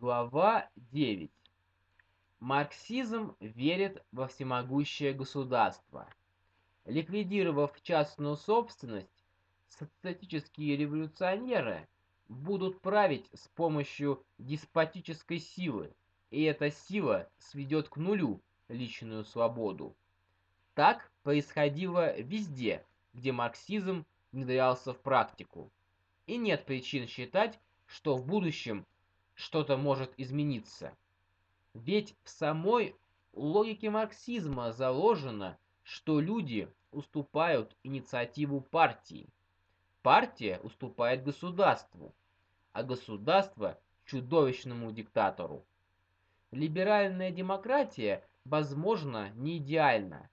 Глава 9. Марксизм верит во всемогущее государство. Ликвидировав частную собственность, социалистические революционеры будут править с помощью деспотической силы, и эта сила сведет к нулю личную свободу. Так происходило везде, где марксизм внедрялся в практику. И нет причин считать, что в будущем что-то может измениться. Ведь в самой логике марксизма заложено, что люди уступают инициативу партии. Партия уступает государству, а государство – чудовищному диктатору. Либеральная демократия, возможно, не идеальна,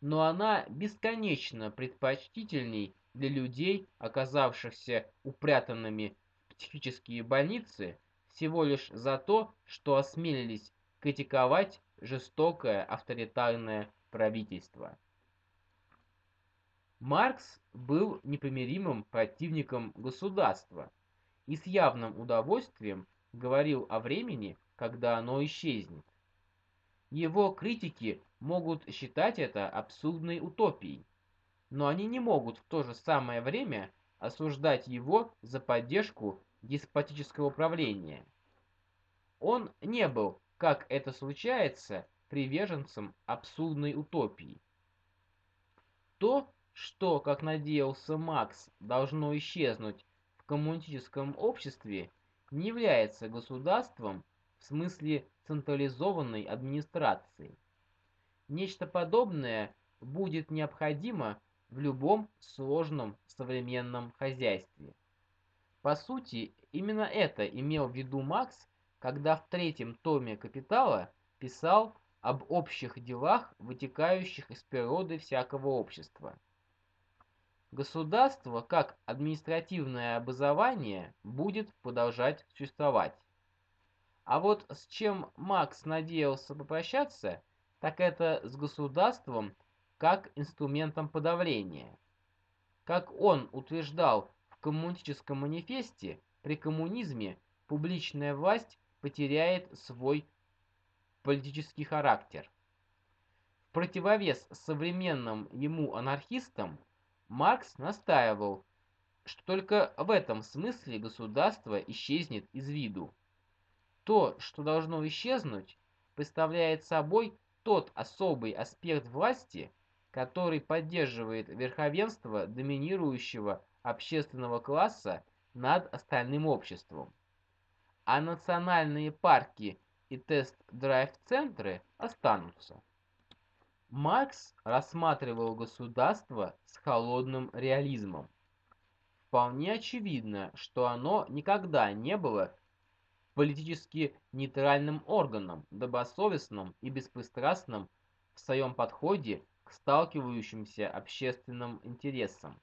но она бесконечно предпочтительней для людей, оказавшихся упрятанными в психические больницы всего лишь за то, что осмелились критиковать жестокое авторитарное правительство. Маркс был непримиримым противником государства и с явным удовольствием говорил о времени, когда оно исчезнет. Его критики могут считать это абсурдной утопией, но они не могут в то же самое время осуждать его за поддержку деспотического правления. Он не был, как это случается, приверженцем абсурдной утопии. То, что, как надеялся Макс, должно исчезнуть в коммунистическом обществе, не является государством в смысле централизованной администрации. Нечто подобное будет необходимо в любом сложном современном хозяйстве. По сути, именно это имел в виду Макс, когда в третьем томе «Капитала» писал об общих делах, вытекающих из природы всякого общества. Государство, как административное образование, будет продолжать существовать. А вот с чем Макс надеялся попрощаться, так это с государством как инструментом подавления. Как он утверждал коммунистическом манифесте при коммунизме публичная власть потеряет свой политический характер. В противовес современным ему анархистам Маркс настаивал, что только в этом смысле государство исчезнет из виду. То, что должно исчезнуть, представляет собой тот особый аспект власти, который поддерживает верховенство доминирующего общественного класса над остальным обществом. А национальные парки и тест-драйв-центры останутся. Маркс рассматривал государство с холодным реализмом. Вполне очевидно, что оно никогда не было политически нейтральным органом, добросовестным и беспристрастным в своем подходе к сталкивающимся общественным интересам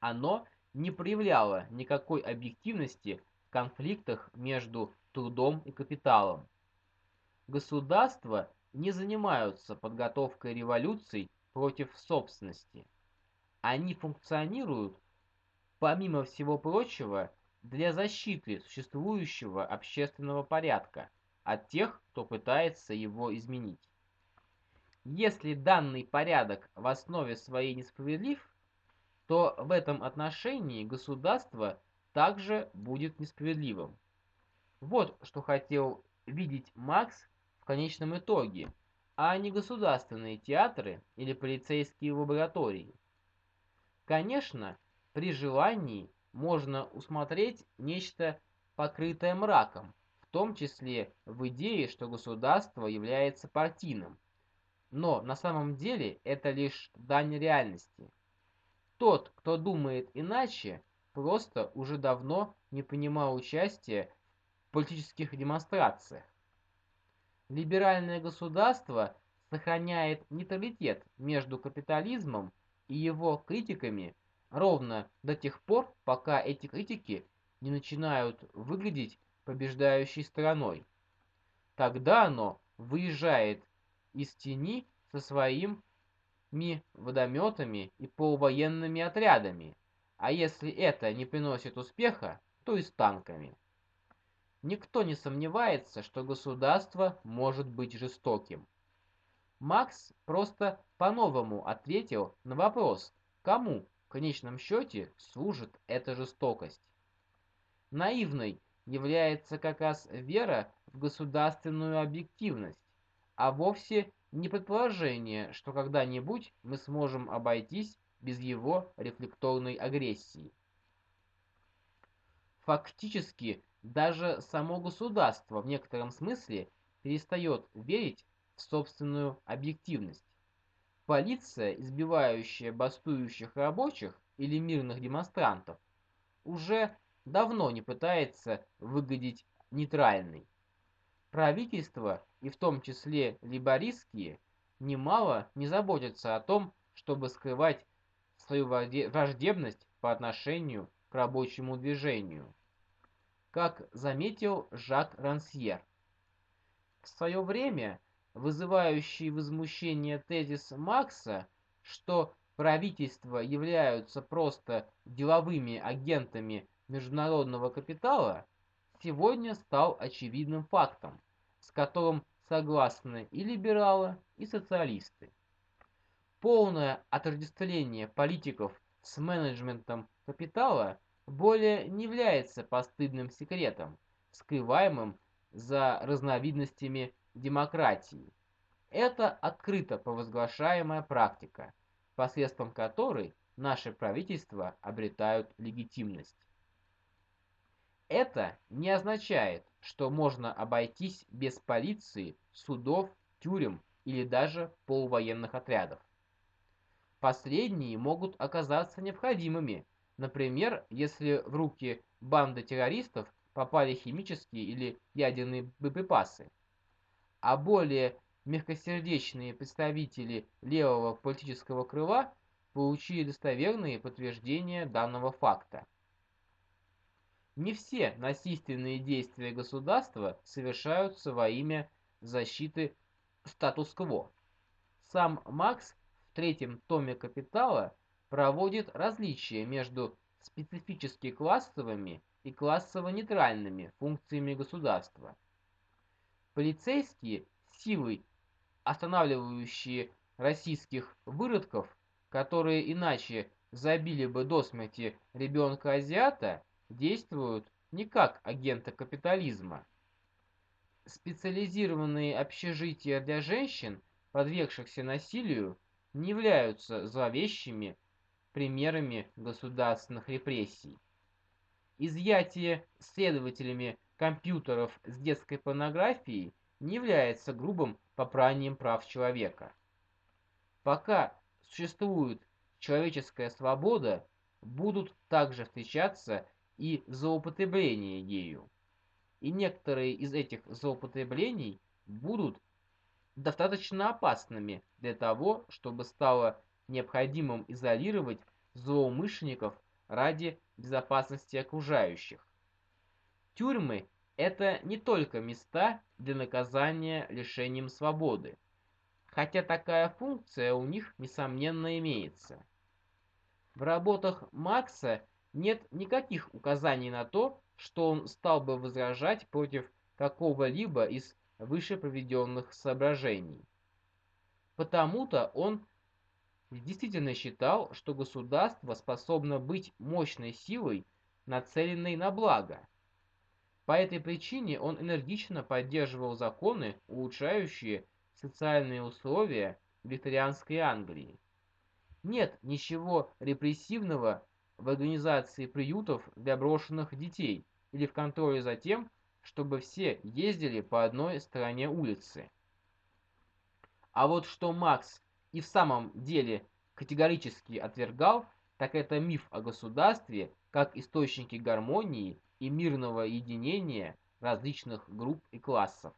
оно не проявляло никакой объективности в конфликтах между трудом и капиталом. Государства не занимаются подготовкой революций против собственности. Они функционируют, помимо всего прочего, для защиты существующего общественного порядка от тех, кто пытается его изменить. Если данный порядок в основе своей несправедлив, то в этом отношении государство также будет несправедливым. Вот что хотел видеть Макс в конечном итоге, а не государственные театры или полицейские лаборатории. Конечно, при желании можно усмотреть нечто покрытое мраком, в том числе в идее, что государство является партийным. Но на самом деле это лишь дань реальности. Тот, кто думает иначе, просто уже давно не принимал участия в политических демонстрациях. Либеральное государство сохраняет нейтралитет между капитализмом и его критиками ровно до тех пор, пока эти критики не начинают выглядеть побеждающей стороной. Тогда оно выезжает из тени со своим ми водометами и полувоенными отрядами, а если это не приносит успеха, то и с танками. никто не сомневается, что государство может быть жестоким. Макс просто по-новому ответил на вопрос, кому в конечном счете служит эта жестокость. Наивной является как раз вера в государственную объективность, а вовсе не предположение, что когда-нибудь мы сможем обойтись без его рефлекторной агрессии. Фактически, даже само государство в некотором смысле перестает верить в собственную объективность. Полиция, избивающая бастующих рабочих или мирных демонстрантов, уже давно не пытается выглядеть нейтральной. Правительство, и в том числе либористские, немало не заботятся о том, чтобы скрывать свою враждебность по отношению к рабочему движению. Как заметил Жак Рансьер, в свое время вызывающий возмущение тезис Макса, что правительства являются просто деловыми агентами международного капитала, сегодня стал очевидным фактом, с которым согласны и либералы, и социалисты. Полное отождествление политиков с менеджментом капитала более не является постыдным секретом, скрываемым за разновидностями демократии. Это открыто провозглашаемая практика, посредством которой наши правительства обретают легитимность. Это не означает, что можно обойтись без полиции, судов, тюрем или даже полувоенных отрядов. Последние могут оказаться необходимыми, например, если в руки банды террористов попали химические или ядерные боеприпасы, а более мягкосердечные представители левого политического крыла получили достоверные подтверждения данного факта. Не все насильственные действия государства совершаются во имя защиты статус-кво. Сам Макс в третьем томе «Капитала» проводит различия между специфически классовыми и классово-нейтральными функциями государства. Полицейские силы, останавливающие российских выродков, которые иначе забили бы до смерти ребенка-азиата, действуют не как агенты капитализма. Специализированные общежития для женщин, подвергшихся насилию, не являются зловещими примерами государственных репрессий. Изъятие следователями компьютеров с детской порнографией не является грубым попранием прав человека. Пока существует человеческая свобода, будут также встречаться и злоупотребление ею. И некоторые из этих злоупотреблений будут достаточно опасными для того, чтобы стало необходимым изолировать злоумышленников ради безопасности окружающих. Тюрьмы – это не только места для наказания лишением свободы, хотя такая функция у них, несомненно, имеется. В работах Макса нет никаких указаний на то, что он стал бы возражать против какого-либо из выше приведенных соображений. Потому-то он действительно считал, что государство способно быть мощной силой, нацеленной на благо. По этой причине он энергично поддерживал законы, улучшающие социальные условия викторианской Англии. Нет ничего репрессивного в организации приютов для брошенных детей или в контроле за тем, чтобы все ездили по одной стороне улицы. А вот что Макс и в самом деле категорически отвергал, так это миф о государстве как источнике гармонии и мирного единения различных групп и классов.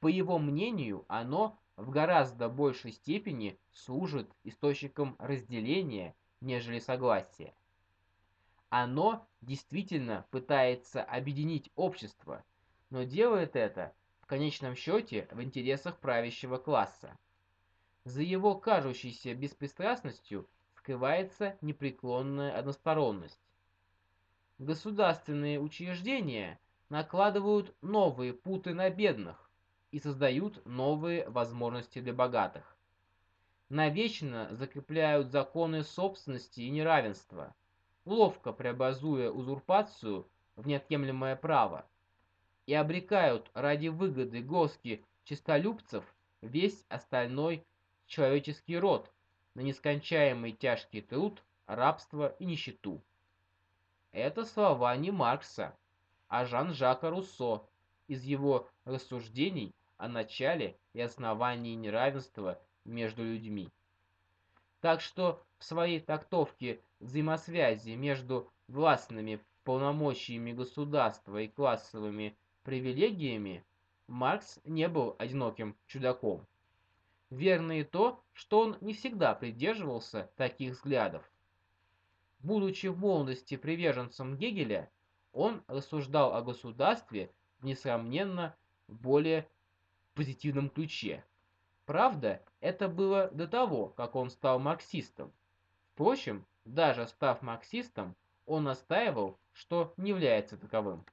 По его мнению, оно в гораздо большей степени служит источником разделения нежели согласие. Оно действительно пытается объединить общество, но делает это в конечном счете в интересах правящего класса. За его кажущейся беспристрастностью скрывается непреклонная односторонность. Государственные учреждения накладывают новые путы на бедных и создают новые возможности для богатых. Навечно закрепляют законы собственности и неравенства, ловко преобразуя узурпацию в неотъемлемое право, и обрекают ради выгоды горстки честолюбцев весь остальной человеческий род на нескончаемый тяжкий труд, рабство и нищету. Это слова не Маркса, а Жан-Жака Руссо из его рассуждений о начале и основании неравенства между людьми. Так что в своей трактовке взаимосвязи между властными полномочиями государства и классовыми привилегиями Маркс не был одиноким чудаком. Верно и то, что он не всегда придерживался таких взглядов. Будучи в молодости приверженцем Гегеля, он рассуждал о государстве в несравненно более позитивном ключе. Правда, это было до того, как он стал марксистом. Впрочем, даже став марксистом, он настаивал, что не является таковым.